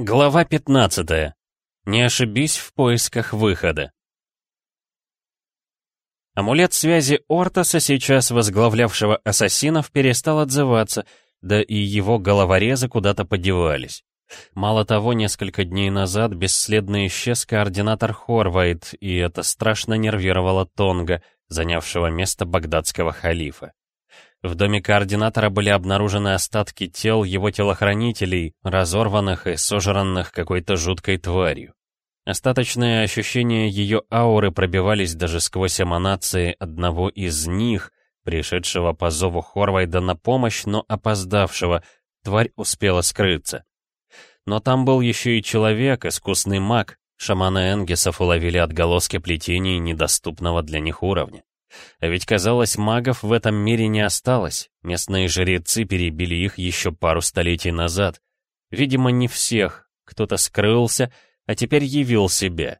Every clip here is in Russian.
Глава 15. Не ошибись в поисках выхода. Амулет связи Ортоса, сейчас возглавлявшего ассасинов, перестал отзываться, да и его головорезы куда-то подевались. Мало того, несколько дней назад бесследно исчез координатор Хорвайт, и это страшно нервировало Тонга, занявшего место багдадского халифа. В доме координатора были обнаружены остатки тел его телохранителей, разорванных и сожранных какой-то жуткой тварью. Остаточные ощущения ее ауры пробивались даже сквозь эманации одного из них, пришедшего по зову Хорвайда на помощь, но опоздавшего, тварь успела скрыться. Но там был еще и человек, искусный маг, шаманы Энгесов уловили отголоски плетений недоступного для них уровня. А ведь, казалось, магов в этом мире не осталось. Местные жрецы перебили их еще пару столетий назад. Видимо, не всех. Кто-то скрылся, а теперь явил себя.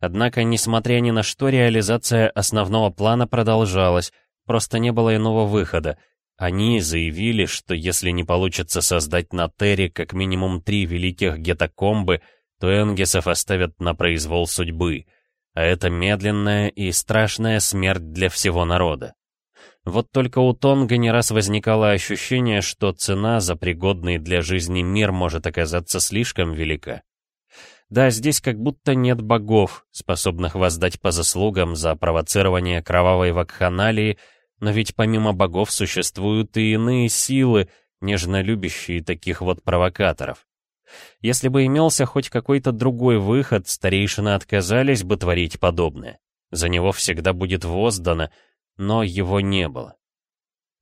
Однако, несмотря ни на что, реализация основного плана продолжалась, просто не было иного выхода. Они заявили, что если не получится создать на Терре как минимум три великих гетокомбы, то Энгесов оставят на произвол судьбы — а это медленная и страшная смерть для всего народа. Вот только у Тонга не раз возникало ощущение, что цена за пригодный для жизни мир может оказаться слишком велика. Да, здесь как будто нет богов, способных воздать по заслугам за провоцирование кровавой вакханалии, но ведь помимо богов существуют и иные силы, нежно любящие таких вот провокаторов. Если бы имелся хоть какой-то другой выход, старейшины отказались бы творить подобное. За него всегда будет воздано, но его не было.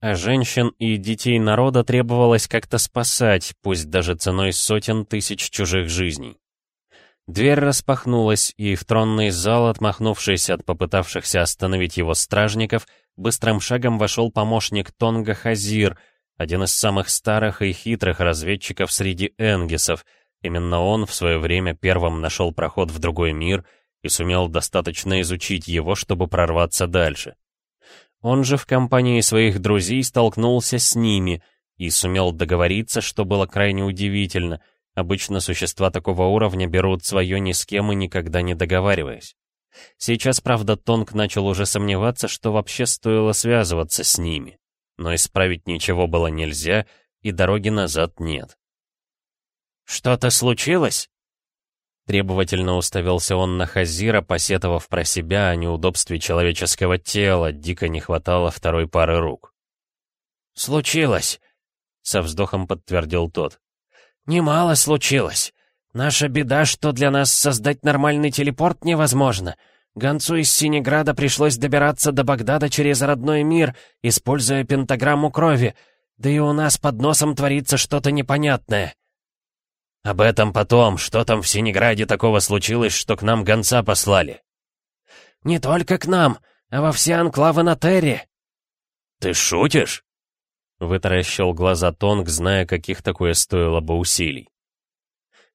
А женщин и детей народа требовалось как-то спасать, пусть даже ценой сотен тысяч чужих жизней. Дверь распахнулась, и в тронный зал, отмахнувшись от попытавшихся остановить его стражников, быстрым шагом вошел помощник Тонга Хазир — один из самых старых и хитрых разведчиков среди энгисов. Именно он в свое время первым нашел проход в другой мир и сумел достаточно изучить его, чтобы прорваться дальше. Он же в компании своих друзей столкнулся с ними и сумел договориться, что было крайне удивительно. Обычно существа такого уровня берут свое ни с кем и никогда не договариваясь. Сейчас, правда, Тонг начал уже сомневаться, что вообще стоило связываться с ними но исправить ничего было нельзя, и дороги назад нет. «Что-то случилось?» Требовательно уставился он на Хазира, посетовав про себя о неудобстве человеческого тела, дико не хватало второй пары рук. «Случилось», — со вздохом подтвердил тот. «Немало случилось. Наша беда, что для нас создать нормальный телепорт невозможно. Гонцу из Синеграда пришлось добираться до Багдада через родной мир, используя пентаграмму крови. Да и у нас под носом творится что-то непонятное. Об этом потом, что там в Синеграде такого случилось, что к нам гонца послали. Не только к нам, а во все анклавы на Терре. Ты шутишь? Вытаращил глаза Тонг, зная, каких такое стоило бы усилий.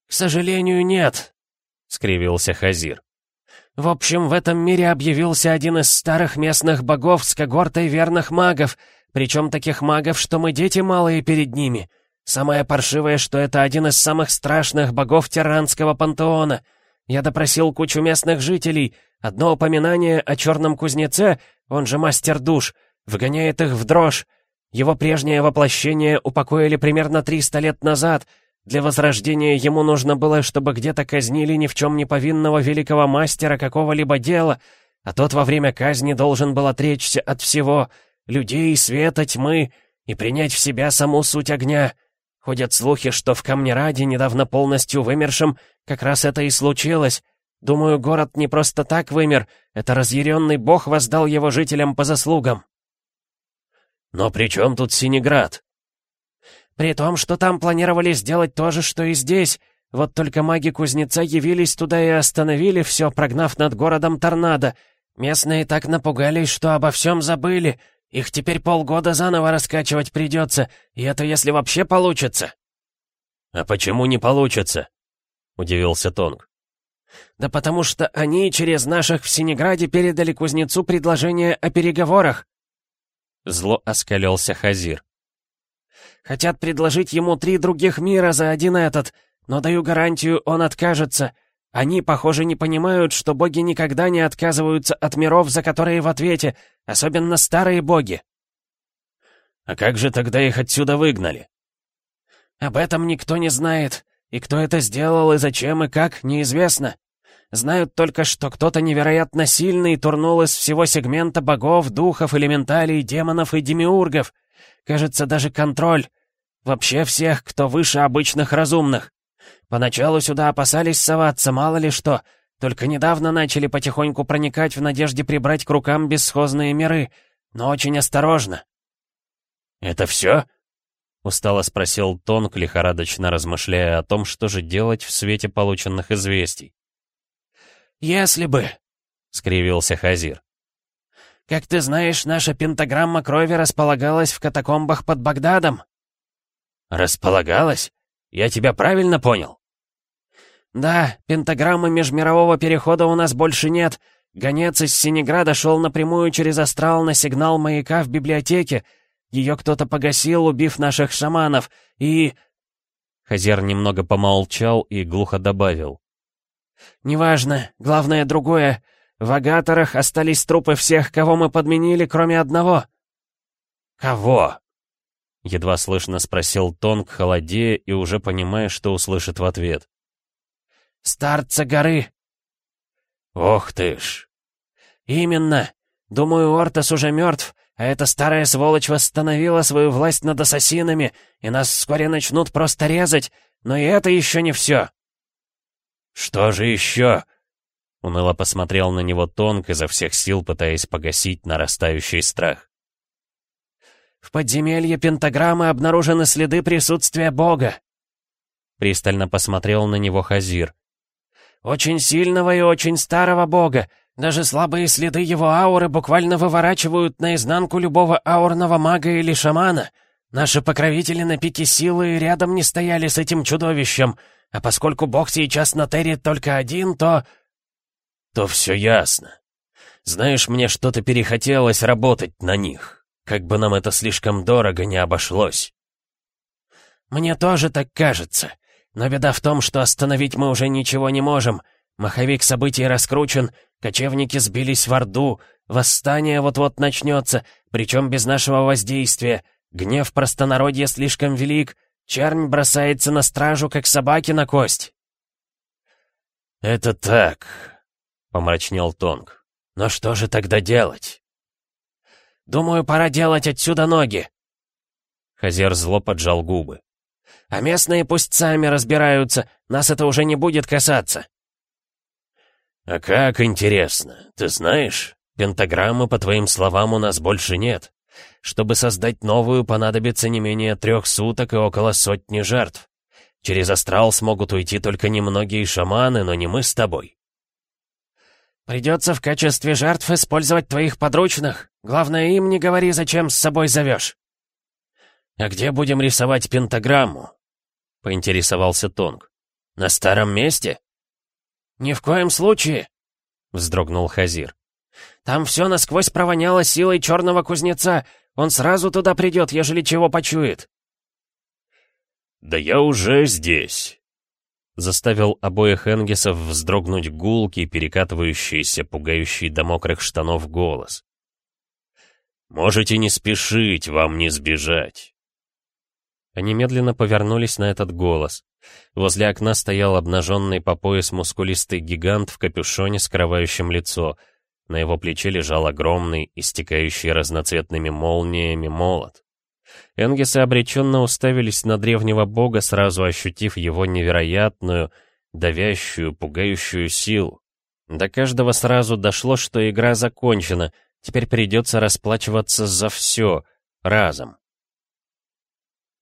«К сожалению, нет», — скривился Хазир. В общем, в этом мире объявился один из старых местных богов с когортой верных магов, причем таких магов, что мы дети малые перед ними. Самое паршивое, что это один из самых страшных богов Тиранского пантеона. Я допросил кучу местных жителей. Одно упоминание о черном кузнеце, он же мастер душ, вгоняет их в дрожь. Его прежнее воплощение упокоили примерно 300 лет назад — для возрождения ему нужно было, чтобы где-то казнили ни в чем не повинного великого мастера какого-либо дела, а тот во время казни должен был отречься от всего — людей, света, тьмы — и принять в себя саму суть огня. Ходят слухи, что в Камнераде, недавно полностью вымершем, как раз это и случилось. Думаю, город не просто так вымер, это разъяренный бог воздал его жителям по заслугам. «Но при чем тут Синеград?» При том, что там планировали сделать то же, что и здесь. Вот только маги-кузнеца явились туда и остановили все, прогнав над городом торнадо. Местные так напугались, что обо всем забыли. Их теперь полгода заново раскачивать придется, и это если вообще получится». «А почему не получится?» — удивился Тонг. «Да потому что они через наших в Синеграде передали кузнецу предложение о переговорах». Зло оскалился Хазир. Хотят предложить ему три других мира за один этот. но даю гарантию, он откажется. Они, похоже, не понимают, что боги никогда не отказываются от миров, за которые в ответе, особенно старые боги». «А как же тогда их отсюда выгнали?» «Об этом никто не знает, и кто это сделал, и зачем, и как, неизвестно. Знают только, что кто-то невероятно сильный турнул из всего сегмента богов, духов, элементалей, демонов и демиургов. Кажется, даже контроль. Вообще всех, кто выше обычных разумных. Поначалу сюда опасались соваться, мало ли что. Только недавно начали потихоньку проникать в надежде прибрать к рукам бесхозные миры. Но очень осторожно. «Это все?» — устало спросил Тонк, лихорадочно размышляя о том, что же делать в свете полученных известий. «Если бы...» — скривился Хазир. «Как ты знаешь, наша пентаграмма крови располагалась в катакомбах под Багдадом». «Располагалась? Я тебя правильно понял?» «Да, пентаграммы межмирового перехода у нас больше нет. Гонец из Синеграда шел напрямую через астрал на сигнал маяка в библиотеке. Ее кто-то погасил, убив наших шаманов, и...» Хазер немного помолчал и глухо добавил. «Неважно, главное другое. В агаторах остались трупы всех, кого мы подменили, кроме одного». «Кого?» Едва слышно спросил Тонг, холодея и уже понимая, что услышит в ответ. «Старца горы!» «Ох ты ж!» «Именно! Думаю, Ортас уже мертв, а эта старая сволочь восстановила свою власть над ассасинами, и нас вскоре начнут просто резать, но и это еще не все!» «Что же еще?» Уныло посмотрел на него Тонг, изо всех сил пытаясь погасить нарастающий страх. «В подземелье пентаграммы обнаружены следы присутствия Бога!» Пристально посмотрел на него Хазир. «Очень сильного и очень старого Бога! Даже слабые следы его ауры буквально выворачивают наизнанку любого аурного мага или шамана! Наши покровители на пике силы и рядом не стояли с этим чудовищем!» А поскольку бог сейчас на Терри только один, то... То все ясно. Знаешь, мне что-то перехотелось работать на них. Как бы нам это слишком дорого не обошлось. Мне тоже так кажется. Но беда в том, что остановить мы уже ничего не можем. Маховик событий раскручен, кочевники сбились в Орду, восстание вот-вот начнется, причем без нашего воздействия. Гнев простонародья слишком велик, Чернь бросается на стражу, как собаки на кость. «Это так», — помрачнел Тонг. «Но что же тогда делать?» «Думаю, пора делать отсюда ноги». Хазер зло поджал губы. «А местные пусть сами разбираются, нас это уже не будет касаться». «А как интересно, ты знаешь, пентаграммы, по твоим словам, у нас больше нет. Чтобы создать новую, понадобится не менее трех суток и около сотни жертв. Через астрал смогут уйти только немногие шаманы, но не мы с тобой. Придется в качестве жертв использовать твоих подручных. Главное, им не говори, зачем с собой зовешь. А где будем рисовать пентаграмму? Поинтересовался Тонг. На старом месте? Ни в коем случае, вздрогнул Хазир. Там все насквозь провоняло силой черного кузнеца. Он сразу туда придет, ежели чего почует. «Да я уже здесь», — заставил обоих Энгисов вздрогнуть гулкий, перекатывающийся, пугающий до мокрых штанов голос. «Можете не спешить, вам не сбежать». Они медленно повернулись на этот голос. Возле окна стоял обнаженный по пояс мускулистый гигант в капюшоне, скрывающем лицо — на его плече лежал огромный, истекающий разноцветными молниями молот. Энгисы обреченно уставились на древнего бога, сразу ощутив его невероятную, давящую, пугающую силу. До каждого сразу дошло, что игра закончена, теперь придется расплачиваться за все, разом.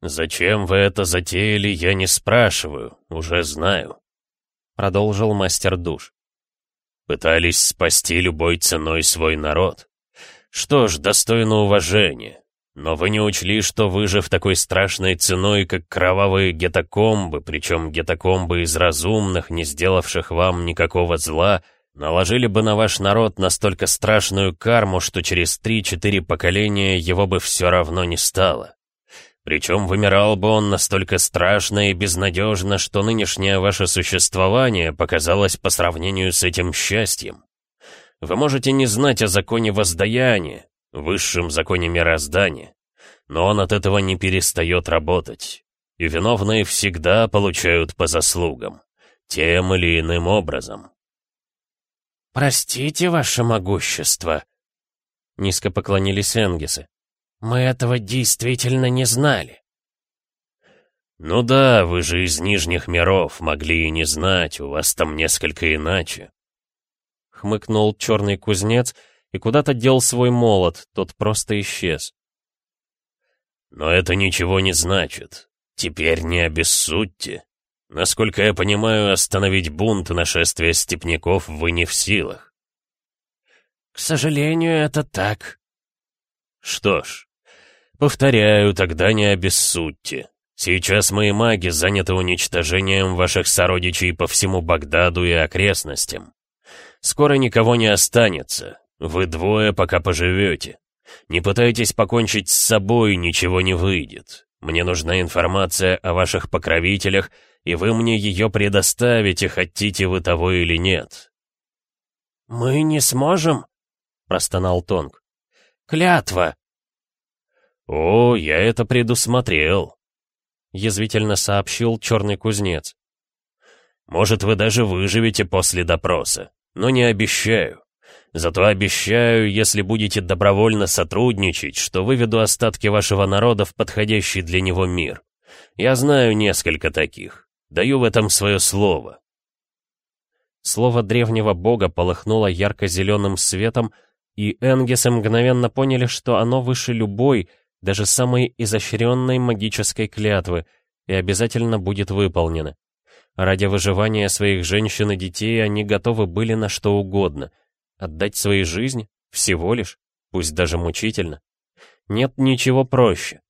«Зачем вы это затеяли, я не спрашиваю, уже знаю», — продолжил мастер душ. Пытались спасти любой ценой свой народ. Что ж, достойно уважения. Но вы не учли, что выжив такой страшной ценой, как кровавые гетокомбы, причем гетокомбы из разумных, не сделавших вам никакого зла, наложили бы на ваш народ настолько страшную карму, что через три-четыре поколения его бы все равно не стало. Причем вымирал бы он настолько страшно и безнадежно, что нынешнее ваше существование показалось по сравнению с этим счастьем. Вы можете не знать о законе воздаяния, высшем законе мироздания, но он от этого не перестает работать, и виновные всегда получают по заслугам, тем или иным образом. «Простите, ваше могущество», — низко поклонились Энгисы. «Мы этого действительно не знали». «Ну да, вы же из Нижних миров, могли и не знать, у вас там несколько иначе». Хмыкнул черный кузнец и куда-то дел свой молот, тот просто исчез. «Но это ничего не значит. Теперь не обессудьте. Насколько я понимаю, остановить бунт нашествия степняков вы не в силах». «К сожалению, это так». «Что ж, повторяю, тогда не обессудьте. Сейчас мои маги заняты уничтожением ваших сородичей по всему Багдаду и окрестностям. Скоро никого не останется. Вы двое пока поживете. Не пытайтесь покончить с собой, ничего не выйдет. Мне нужна информация о ваших покровителях, и вы мне ее предоставите, хотите вы того или нет». «Мы не сможем?» — простонал Тонг. «Клятва!» «О, я это предусмотрел», — язвительно сообщил черный кузнец. «Может, вы даже выживете после допроса, но не обещаю. Зато обещаю, если будете добровольно сотрудничать, что выведу остатки вашего народа в подходящий для него мир. Я знаю несколько таких. Даю в этом свое слово». Слово древнего бога полыхнуло ярко-зеленым светом, и Энгисы мгновенно поняли, что оно выше любой, даже самой изощренной магической клятвы, и обязательно будет выполнено. Ради выживания своих женщин и детей они готовы были на что угодно — Отдать свои жизни? Всего лишь? Пусть даже мучительно. Нет ничего проще.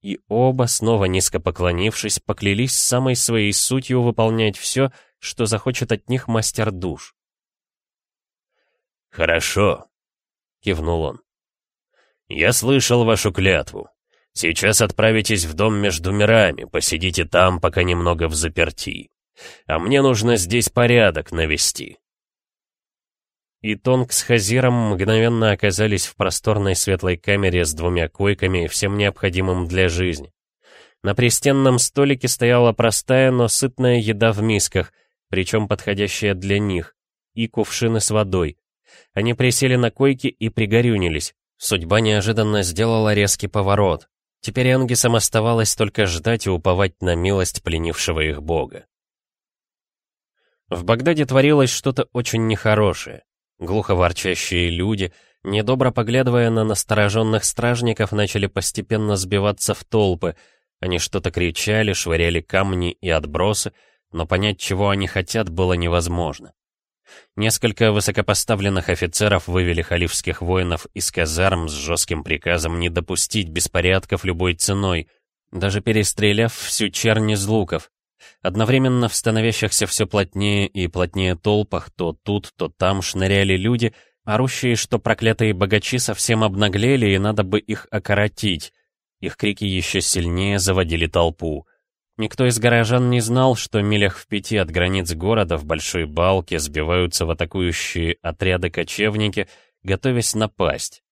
И оба, снова низко поклонившись, поклялись самой своей сутью выполнять все, что захочет от них мастер душ. «Хорошо», — кивнул он. «Я слышал вашу клятву. Сейчас отправитесь в дом между мирами, посидите там, пока немного в заперти. А мне нужно здесь порядок навести. И Тонг с Хазиром мгновенно оказались в просторной светлой камере с двумя койками и всем необходимым для жизни. На пристенном столике стояла простая, но сытная еда в мисках, причем подходящая для них, и кувшины с водой. Они присели на койки и пригорюнились. Судьба неожиданно сделала резкий поворот. Теперь Энгисам оставалось только ждать и уповать на милость пленившего их бога. В Багдаде творилось что-то очень нехорошее. Глухо ворчащие люди, недобро поглядывая на настороженных стражников, начали постепенно сбиваться в толпы. Они что-то кричали, швыряли камни и отбросы, но понять, чего они хотят, было невозможно. Несколько высокопоставленных офицеров вывели халифских воинов из казарм с жестким приказом не допустить беспорядков любой ценой, даже перестреляв всю чернь из луков. Одновременно в становящихся все плотнее и плотнее толпах то тут, то там шныряли люди, орущие, что проклятые богачи совсем обнаглели и надо бы их окоротить. Их крики еще сильнее заводили толпу. Никто из горожан не знал, что милях в пяти от границ города в большой балке сбиваются в атакующие отряды кочевники, готовясь напасть.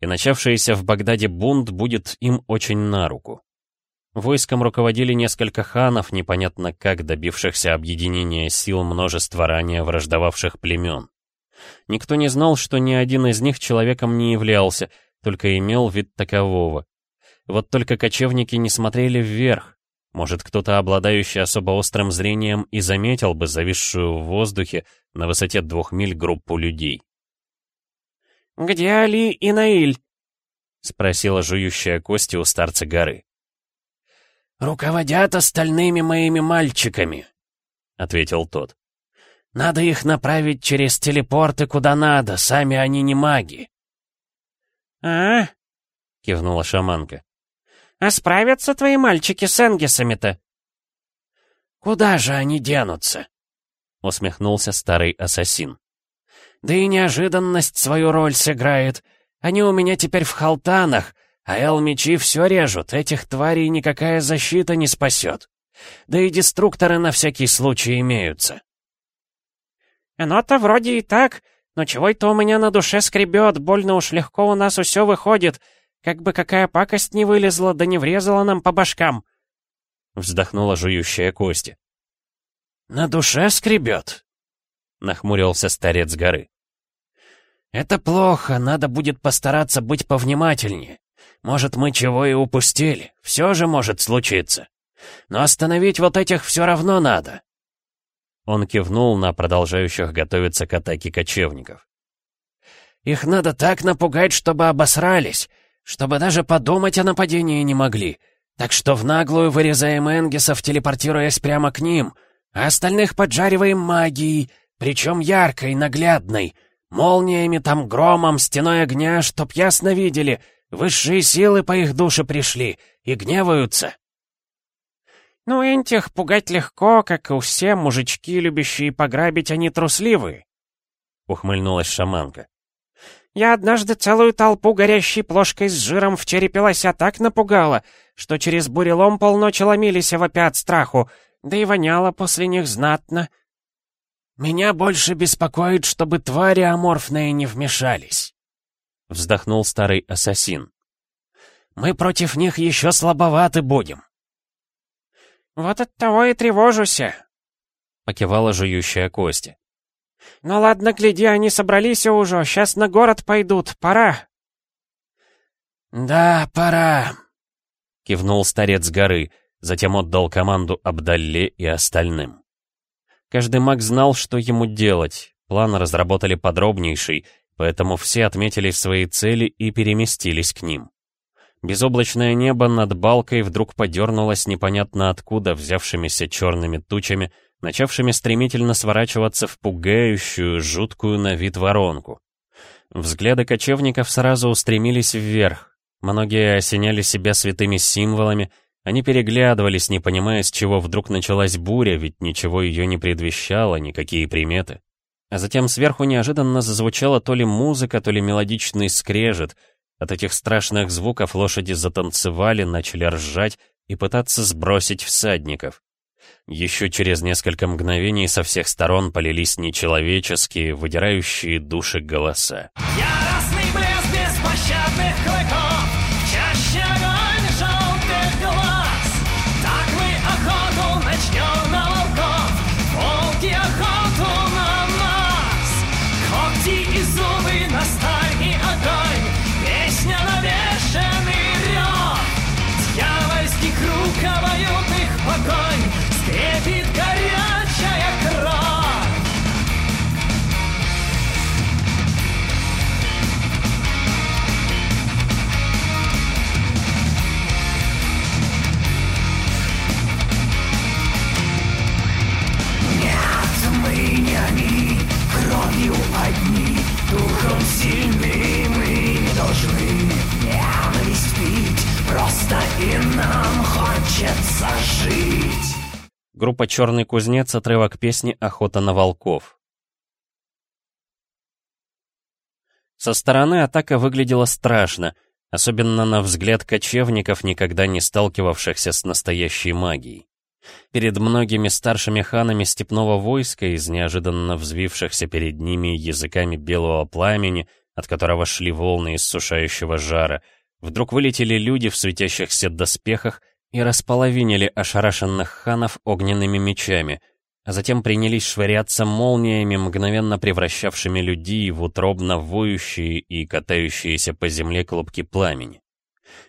И начавшийся в Багдаде бунт будет им очень на руку. Войском руководили несколько ханов, непонятно как добившихся объединения сил множества ранее враждовавших племен. Никто не знал, что ни один из них человеком не являлся, только имел вид такового. Вот только кочевники не смотрели вверх. Может, кто-то, обладающий особо острым зрением, и заметил бы зависшую в воздухе на высоте двух миль группу людей. «Где Али и Наиль?» — спросила жующая кости у старца горы. «Руководят остальными моими мальчиками», — ответил тот. «Надо их направить через телепорты куда надо, сами они не маги». «А?» — кивнула шаманка. «А справятся твои мальчики с Энгисами-то?» «Куда же они денутся?» — усмехнулся старый ассасин. «Да и неожиданность свою роль сыграет. Они у меня теперь в халтанах, А эл-мечи все режут, этих тварей никакая защита не спасет. Да и деструкторы на всякий случай имеются. Оно-то вроде и так, но чего это у меня на душе скребет, больно уж легко у нас все выходит, как бы какая пакость не вылезла, да не врезала нам по башкам. Вздохнула жующая кости. «На душе скребет?» — нахмурился старец горы. «Это плохо, надо будет постараться быть повнимательнее. Может, мы чего и упустили, все же может случиться. Но остановить вот этих все равно надо». Он кивнул на продолжающих готовиться к атаке кочевников. «Их надо так напугать, чтобы обосрались, чтобы даже подумать о нападении не могли. Так что в наглую вырезаем Энгисов, телепортируясь прямо к ним, а остальных поджариваем магией, причем яркой, наглядной, молниями там громом, стеной огня, чтоб ясно видели, высшие силы по их душе пришли и гневаются. «Ну, этих пугать легко, как и все мужички, любящие пограбить, они трусливые», — ухмыльнулась шаманка. «Я однажды целую толпу горящей плошкой с жиром в черепе лося так напугала, что через бурелом полночи ломились вопя от страху, да и воняло после них знатно». «Меня больше беспокоит, чтобы твари аморфные не вмешались», — вздохнул старый ассасин. «Мы против них еще слабоваты будем». «Вот от того и тревожуся», — покивала жующая кости. «Ну ладно, гляди, они собрались уже, сейчас на город пойдут, пора». «Да, пора», — кивнул старец горы, затем отдал команду Абдалле и остальным. Каждый маг знал, что ему делать, план разработали подробнейший, поэтому все отметили свои цели и переместились к ним. Безоблачное небо над балкой вдруг подернулось непонятно откуда взявшимися черными тучами, начавшими стремительно сворачиваться в пугающую, жуткую на вид воронку. Взгляды кочевников сразу устремились вверх. Многие осеняли себя святыми символами, они переглядывались, не понимая, с чего вдруг началась буря, ведь ничего ее не предвещало, никакие приметы. А затем сверху неожиданно зазвучала то ли музыка, то ли мелодичный скрежет — от этих страшных звуков лошади затанцевали, начали ржать и пытаться сбросить всадников. Еще через несколько мгновений со всех сторон полились нечеловеческие, выдирающие души голоса. Яростный Группа «Черный кузнец» отрывок песни «Охота на волков». Со стороны атака выглядела страшно, особенно на взгляд кочевников, никогда не сталкивавшихся с настоящей магией. Перед многими старшими ханами степного войска, из неожиданно взвившихся перед ними языками белого пламени, от которого шли волны иссушающего жара, вдруг вылетели люди в светящихся доспехах и располовинили ошарашенных ханов огненными мечами, а затем принялись швыряться молниями, мгновенно превращавшими людей в утробно воющие и катающиеся по земле клубки пламени.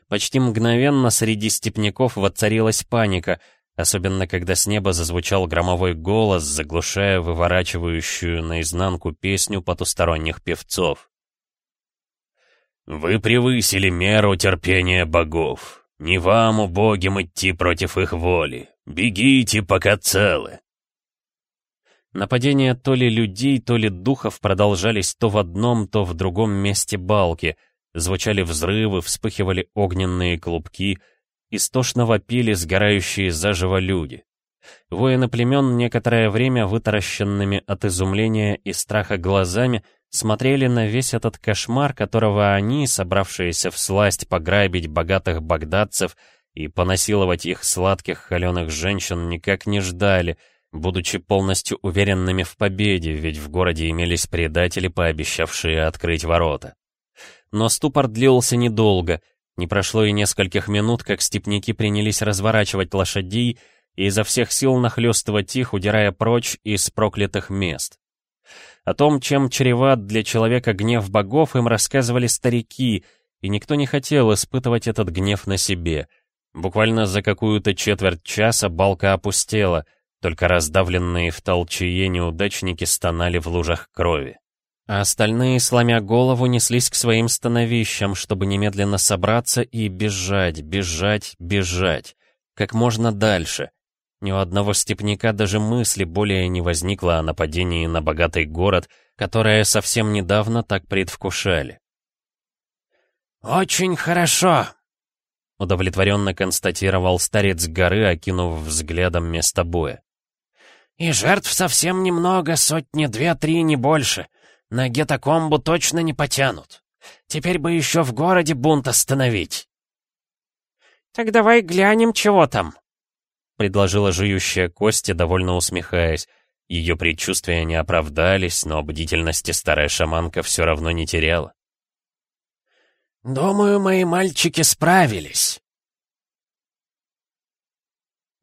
Почти мгновенно среди степняков воцарилась паника, особенно когда с неба зазвучал громовой голос, заглушая выворачивающую наизнанку песню потусторонних певцов. «Вы превысили меру терпения богов. Не вам, убогим, идти против их воли. Бегите, пока целы». Нападения то ли людей, то ли духов продолжались то в одном, то в другом месте балки. Звучали взрывы, вспыхивали огненные клубки, истошно вопили сгорающие заживо люди. Воины племен некоторое время вытаращенными от изумления и страха глазами смотрели на весь этот кошмар, которого они, собравшиеся в сласть пограбить богатых багдадцев и понасиловать их сладких холеных женщин, никак не ждали, будучи полностью уверенными в победе, ведь в городе имелись предатели, пообещавшие открыть ворота. Но ступор длился недолго, не прошло и нескольких минут, как степняки принялись разворачивать лошадей и изо всех сил нахлёстывать их, удирая прочь из проклятых мест. О том, чем чреват для человека гнев богов, им рассказывали старики, и никто не хотел испытывать этот гнев на себе. Буквально за какую-то четверть часа балка опустела, только раздавленные в толчее неудачники стонали в лужах крови. А остальные, сломя голову, неслись к своим становищам, чтобы немедленно собраться и бежать, бежать, бежать. Как можно дальше, ни у одного степняка даже мысли более не возникло о нападении на богатый город, которое совсем недавно так предвкушали. «Очень хорошо», — удовлетворенно констатировал старец горы, окинув взглядом место боя. «И жертв совсем немного, сотни две-три, не больше. На гетокомбу точно не потянут. Теперь бы еще в городе бунт остановить». «Так давай глянем, чего там», предложила жующая Костя, довольно усмехаясь. Ее предчувствия не оправдались, но бдительности старая шаманка все равно не теряла. «Думаю, мои мальчики справились».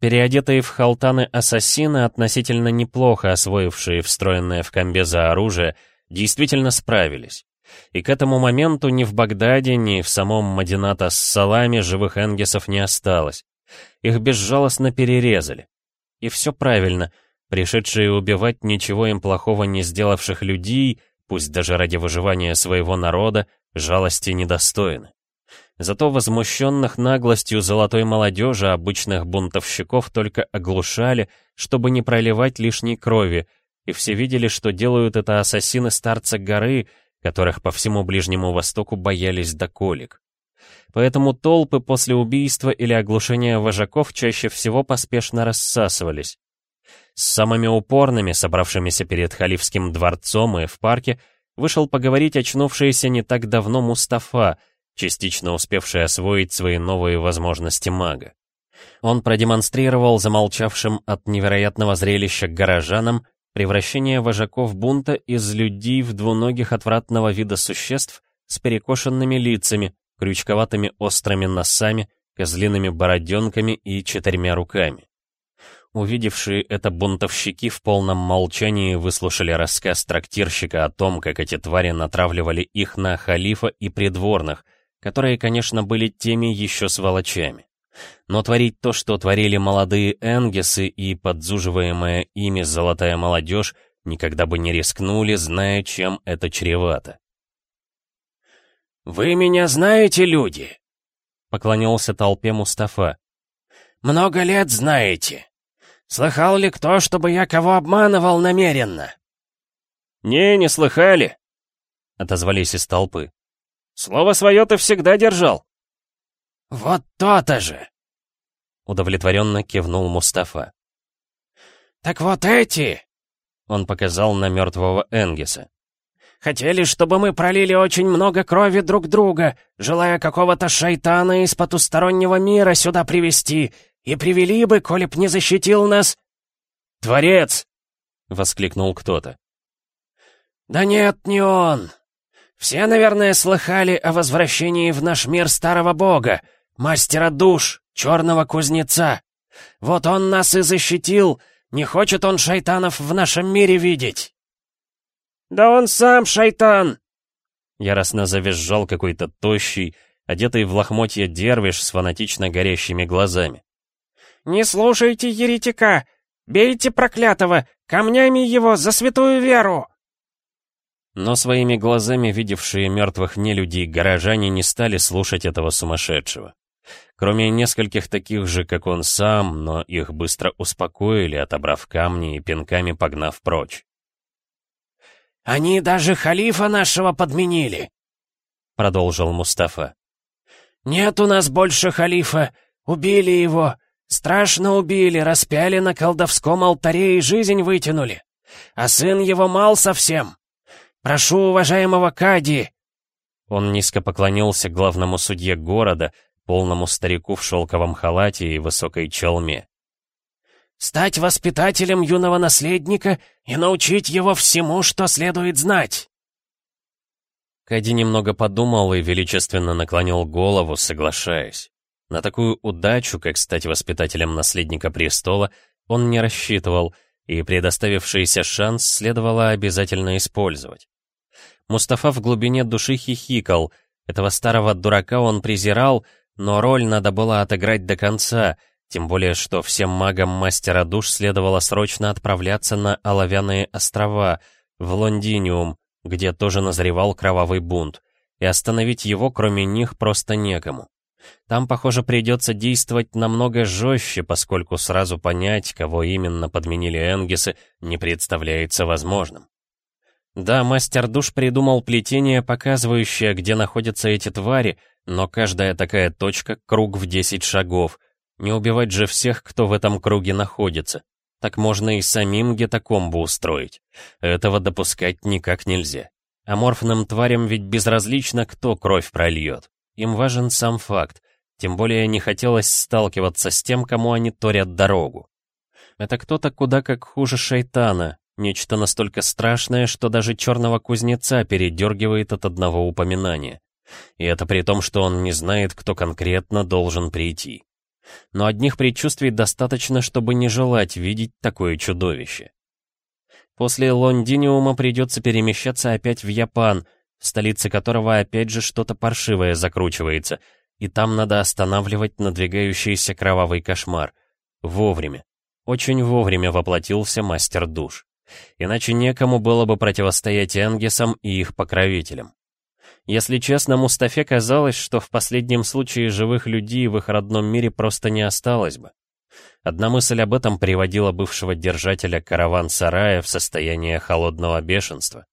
Переодетые в халтаны ассасины, относительно неплохо освоившие встроенное в комбеза оружие, действительно справились. И к этому моменту ни в Багдаде, ни в самом Мадината с Салами живых энгесов не осталось. Их безжалостно перерезали. И все правильно. Пришедшие убивать ничего им плохого не сделавших людей, пусть даже ради выживания своего народа, жалости недостойны. Зато возмущенных наглостью золотой молодежи обычных бунтовщиков только оглушали, чтобы не проливать лишней крови, и все видели, что делают это ассасины старца горы, которых по всему Ближнему Востоку боялись до колик поэтому толпы после убийства или оглушения вожаков чаще всего поспешно рассасывались. С самыми упорными, собравшимися перед халифским дворцом и в парке, вышел поговорить очнувшийся не так давно Мустафа, частично успевший освоить свои новые возможности мага. Он продемонстрировал замолчавшим от невероятного зрелища горожанам превращение вожаков бунта из людей в двуногих отвратного вида существ с перекошенными лицами, крючковатыми острыми носами, козлиными бороденками и четырьмя руками. Увидевшие это бунтовщики в полном молчании выслушали рассказ трактирщика о том, как эти твари натравливали их на халифа и придворных, которые, конечно, были теми еще сволочами. Но творить то, что творили молодые энгесы и подзуживаемая ими золотая молодежь, никогда бы не рискнули, зная, чем это чревато. «Вы меня знаете, люди?» — поклонился толпе Мустафа. «Много лет знаете. Слыхал ли кто, чтобы я кого обманывал намеренно?» «Не, не слыхали», — отозвались из толпы. «Слово свое ты всегда держал». «Вот то-то же!» — удовлетворенно кивнул Мустафа. «Так вот эти...» — он показал на мертвого Энгиса. Хотели, чтобы мы пролили очень много крови друг друга, желая какого-то шайтана из потустороннего мира сюда привести, и привели бы, коли б не защитил нас...» «Творец!» — воскликнул кто-то. «Да нет, не он. Все, наверное, слыхали о возвращении в наш мир старого бога, мастера душ, черного кузнеца. Вот он нас и защитил, не хочет он шайтанов в нашем мире видеть». «Да он сам шайтан!» Яростно завизжал какой-то тощий, одетый в лохмотья дервиш с фанатично горящими глазами. «Не слушайте еретика! Бейте проклятого! Камнями его за святую веру!» Но своими глазами видевшие мертвых нелюдей горожане не стали слушать этого сумасшедшего. Кроме нескольких таких же, как он сам, но их быстро успокоили, отобрав камни и пинками погнав прочь. «Они даже халифа нашего подменили», — продолжил Мустафа. «Нет у нас больше халифа. Убили его. Страшно убили, распяли на колдовском алтаре и жизнь вытянули. А сын его мал совсем. Прошу уважаемого Кади!» Он низко поклонился главному судье города, полному старику в шелковом халате и высокой челме. «Стать воспитателем юного наследника и научить его всему, что следует знать!» Кади немного подумал и величественно наклонил голову, соглашаясь. На такую удачу, как стать воспитателем наследника престола, он не рассчитывал, и предоставившийся шанс следовало обязательно использовать. Мустафа в глубине души хихикал, этого старого дурака он презирал, но роль надо было отыграть до конца, тем более что всем магам Мастера Душ следовало срочно отправляться на Оловянные острова, в Лондиниум, где тоже назревал кровавый бунт, и остановить его кроме них просто некому. Там, похоже, придется действовать намного жестче, поскольку сразу понять, кого именно подменили Энгисы, не представляется возможным. Да, мастер душ придумал плетение, показывающее, где находятся эти твари, но каждая такая точка — круг в 10 шагов. Не убивать же всех, кто в этом круге находится. Так можно и самим гетокомбу устроить. Этого допускать никак нельзя. Аморфным тварям ведь безразлично, кто кровь прольет. Им важен сам факт, тем более не хотелось сталкиваться с тем, кому они торят дорогу. Это кто-то куда как хуже шайтана, нечто настолько страшное, что даже черного кузнеца передергивает от одного упоминания. И это при том, что он не знает, кто конкретно должен прийти. Но одних предчувствий достаточно, чтобы не желать видеть такое чудовище. После Лондиниума придется перемещаться опять в Япан, в столице которого опять же что-то паршивое закручивается, и там надо останавливать надвигающийся кровавый кошмар. Вовремя. Очень вовремя воплотился мастер душ. Иначе некому было бы противостоять Энгесам и их покровителям. Если честно, Мустафе казалось, что в последнем случае живых людей в их родном мире просто не осталось бы. Одна мысль об этом приводила бывшего держателя караван-сарая в состояние холодного бешенства.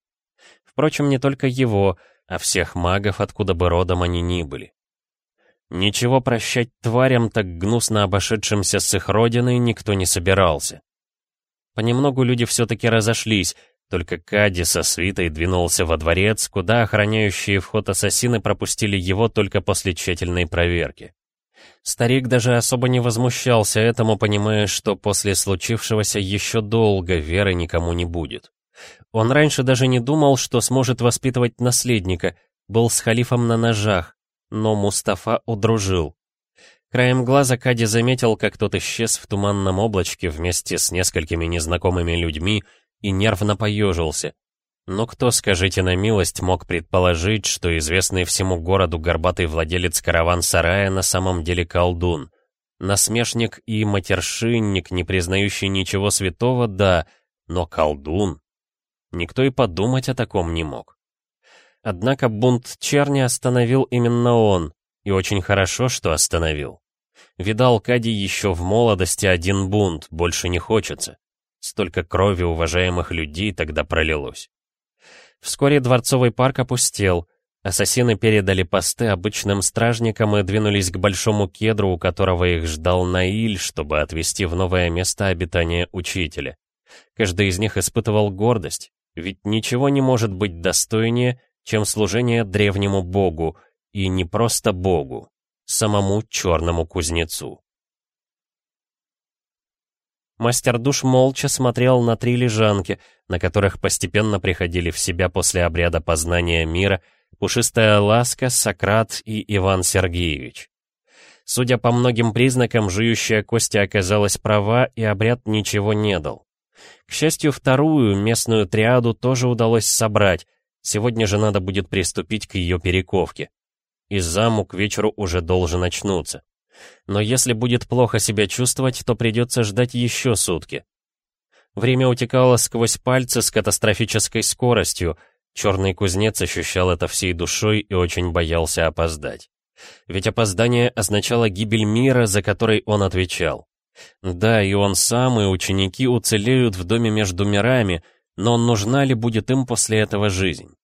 Впрочем, не только его, а всех магов, откуда бы родом они ни были. Ничего прощать тварям, так гнусно обошедшимся с их родиной, никто не собирался. Понемногу люди все-таки разошлись, только Кади со свитой двинулся во дворец, куда охраняющие вход ассасины пропустили его только после тщательной проверки. Старик даже особо не возмущался этому, понимая, что после случившегося еще долго веры никому не будет. Он раньше даже не думал, что сможет воспитывать наследника, был с халифом на ножах, но Мустафа удружил. Краем глаза Кади заметил, как тот исчез в туманном облачке вместе с несколькими незнакомыми людьми и нервно поежился. Но кто, скажите на милость, мог предположить, что известный всему городу горбатый владелец караван-сарая на самом деле колдун? Насмешник и матершинник, не признающий ничего святого, да, но колдун? Никто и подумать о таком не мог. Однако бунт черни остановил именно он, и очень хорошо, что остановил. Видал Кади еще в молодости один бунт, больше не хочется. Столько крови уважаемых людей тогда пролилось. Вскоре дворцовый парк опустел. Ассасины передали посты обычным стражникам и двинулись к большому кедру, у которого их ждал Наиль, чтобы отвезти в новое место обитания учителя. Каждый из них испытывал гордость, ведь ничего не может быть достойнее, чем служение древнему богу, и не просто богу, самому черному кузнецу. Мастер душ молча смотрел на три лежанки, на которых постепенно приходили в себя после обряда познания мира Пушистая Ласка, Сократ и Иван Сергеевич. Судя по многим признакам, жующая Костя оказалась права, и обряд ничего не дал. К счастью, вторую, местную триаду, тоже удалось собрать. Сегодня же надо будет приступить к ее перековке. И заму к вечеру уже должен очнуться. Но если будет плохо себя чувствовать, то придется ждать еще сутки. Время утекало сквозь пальцы с катастрофической скоростью. Черный кузнец ощущал это всей душой и очень боялся опоздать. Ведь опоздание означало гибель мира, за который он отвечал. Да, и он сам, и ученики уцелеют в доме между мирами, но нужна ли будет им после этого жизнь?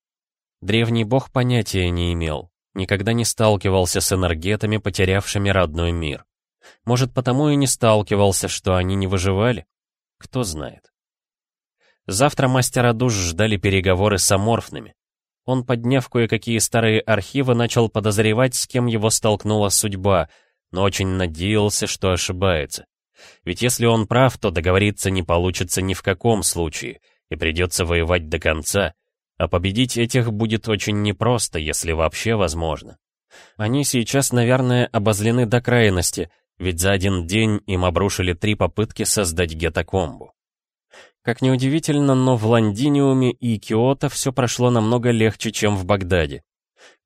Древний бог понятия не имел, никогда не сталкивался с энергетами, потерявшими родной мир. Может, потому и не сталкивался, что они не выживали? Кто знает. Завтра мастера душ ждали переговоры с аморфными. Он, подняв кое-какие старые архивы, начал подозревать, с кем его столкнула судьба, но очень надеялся, что ошибается. Ведь если он прав, то договориться не получится ни в каком случае, и придется воевать до конца, а победить этих будет очень непросто, если вообще возможно. Они сейчас, наверное, обозлены до крайности, ведь за один день им обрушили три попытки создать гетокомбу. Как неудивительно, но в Лондиниуме и Киото все прошло намного легче, чем в Багдаде.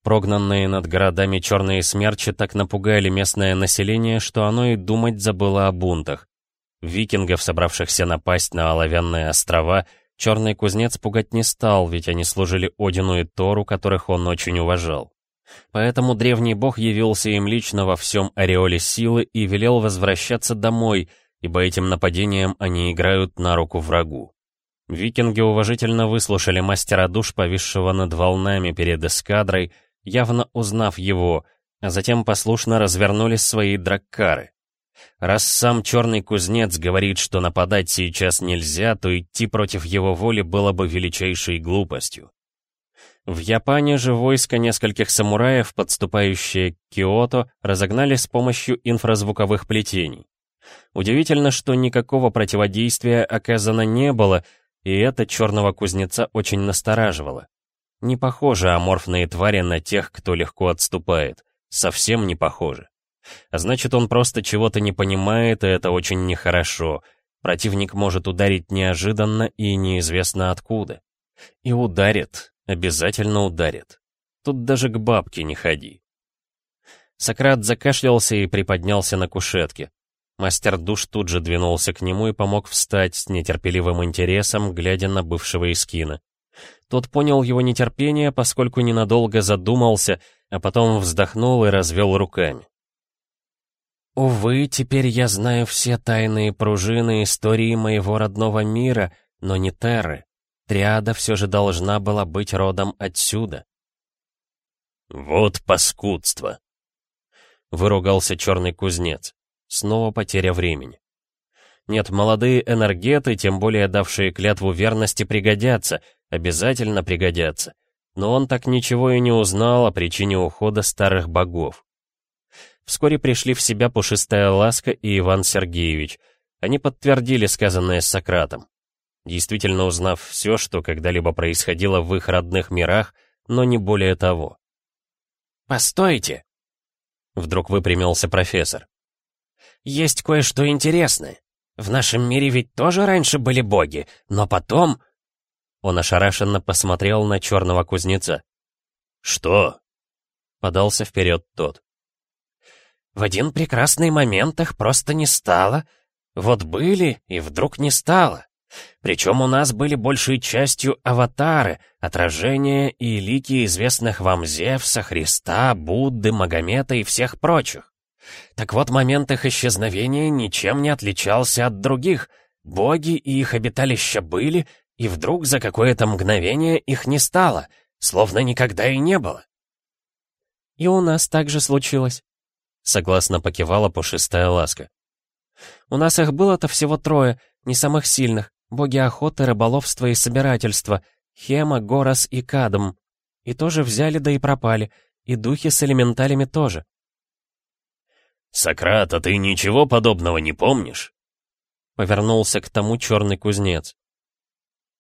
Прогнанные над городами черные смерчи так напугали местное население, что оно и думать забыло о бунтах. Викингов, собравшихся напасть на оловянные острова, черный кузнец пугать не стал, ведь они служили Одину и Тору, которых он очень уважал. Поэтому древний бог явился им лично во всем ореоле силы и велел возвращаться домой — ибо этим нападением они играют на руку врагу. Викинги уважительно выслушали мастера душ, повисшего над волнами перед эскадрой, явно узнав его, а затем послушно развернули свои драккары. Раз сам черный кузнец говорит, что нападать сейчас нельзя, то идти против его воли было бы величайшей глупостью. В Япане же войско нескольких самураев, подступающие к Киото, разогнали с помощью инфразвуковых плетений. Удивительно, что никакого противодействия оказано не было, и это черного кузнеца очень настораживало. Не похожи аморфные твари на тех, кто легко отступает. Совсем не похожи. А значит, он просто чего-то не понимает, и это очень нехорошо. Противник может ударить неожиданно и неизвестно откуда. И ударит, обязательно ударит. Тут даже к бабке не ходи. Сократ закашлялся и приподнялся на кушетке. Мастер душ тут же двинулся к нему и помог встать с нетерпеливым интересом, глядя на бывшего Искина. Тот понял его нетерпение, поскольку ненадолго задумался, а потом вздохнул и развел руками. «Увы, теперь я знаю все тайные пружины истории моего родного мира, но не Терры. Триада все же должна была быть родом отсюда». «Вот паскудство!» — выругался черный кузнец. Снова потеря времени. Нет, молодые энергеты, тем более давшие клятву верности, пригодятся, обязательно пригодятся. Но он так ничего и не узнал о причине ухода старых богов. Вскоре пришли в себя Пушистая Ласка и Иван Сергеевич. Они подтвердили сказанное с Сократом. Действительно узнав все, что когда-либо происходило в их родных мирах, но не более того. «Постойте!» Вдруг выпрямился профессор. Есть кое-что интересное. В нашем мире ведь тоже раньше были боги, но потом...» Он ошарашенно посмотрел на черного кузнеца. «Что?» — подался вперед тот. «В один прекрасный момент их просто не стало. Вот были, и вдруг не стало. Причем у нас были большей частью аватары, отражения и лики известных вам Зевса, Христа, Будды, Магомета и всех прочих. Так вот, момент их исчезновения ничем не отличался от других. Боги и их обиталища были, и вдруг за какое-то мгновение их не стало, словно никогда и не было. «И у нас так же случилось», — согласно покивала пушистая ласка. «У нас их было-то всего трое, не самых сильных, боги охоты, рыболовства и собирательства, Хема, Горос и Кадм. И тоже взяли да и пропали, и духи с элементалями тоже. «Сократ, а ты ничего подобного не помнишь?» Повернулся к тому черный кузнец.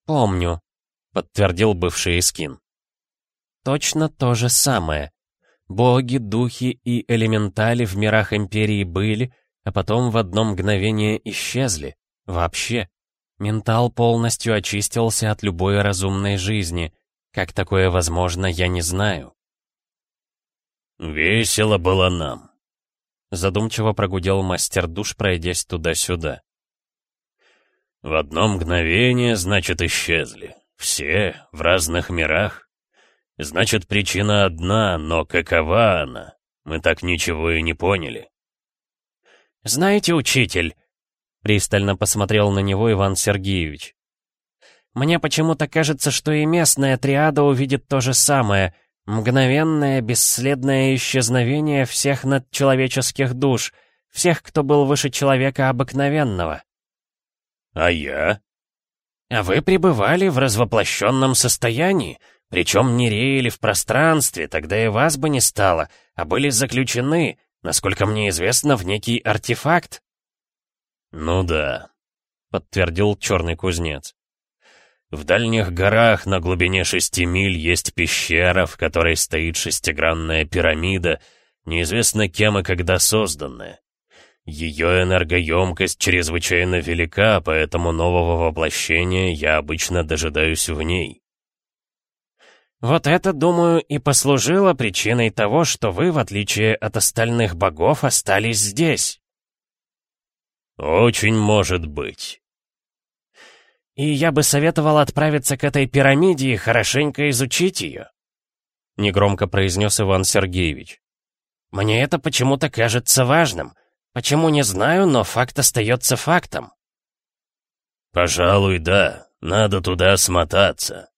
«Помню», — подтвердил бывший Искин. «Точно то же самое. Боги, духи и элементали в мирах Империи были, а потом в одно мгновение исчезли. Вообще. Ментал полностью очистился от любой разумной жизни. Как такое возможно, я не знаю». «Весело было нам», Задумчиво прогудел мастер душ, пройдясь туда-сюда. В одно мгновение, значит, исчезли. Все, в разных мирах. Значит, причина одна, но какова она? Мы так ничего и не поняли. «Знаете, учитель...» Пристально посмотрел на него Иван Сергеевич. «Мне почему-то кажется, что и местная триада увидит то же самое — Мгновенное, бесследное исчезновение всех надчеловеческих душ, всех, кто был выше человека обыкновенного. «А я?» А вы пребывали в развоплощенном состоянии, причем не реяли в пространстве, тогда и вас бы не стало, а были заключены, насколько мне известно, в некий артефакт. «Ну да», — подтвердил черный кузнец. «В дальних горах на глубине шести миль есть пещера, в которой стоит шестигранная пирамида, неизвестно кем и когда созданная. Ее энергоемкость чрезвычайно велика, поэтому нового воплощения я обычно дожидаюсь в ней. Вот это, думаю, и послужило причиной того, что вы, в отличие от остальных богов, остались здесь. Очень может быть. И я бы советовал отправиться к этой пирамиде и хорошенько изучить ее. Негромко произнес Иван Сергеевич. Мне это почему-то кажется важным — Почему не знаю, но факт остается фактом. Пожалуй, да. Надо туда смотаться.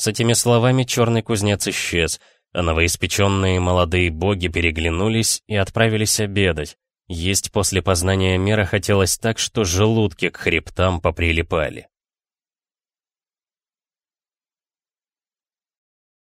С этими словами черный кузнец исчез, а новоиспеченные молодые боги переглянулись и отправились обедать. Есть после познания мира хотелось так, что желудки к хребтам поприлипали.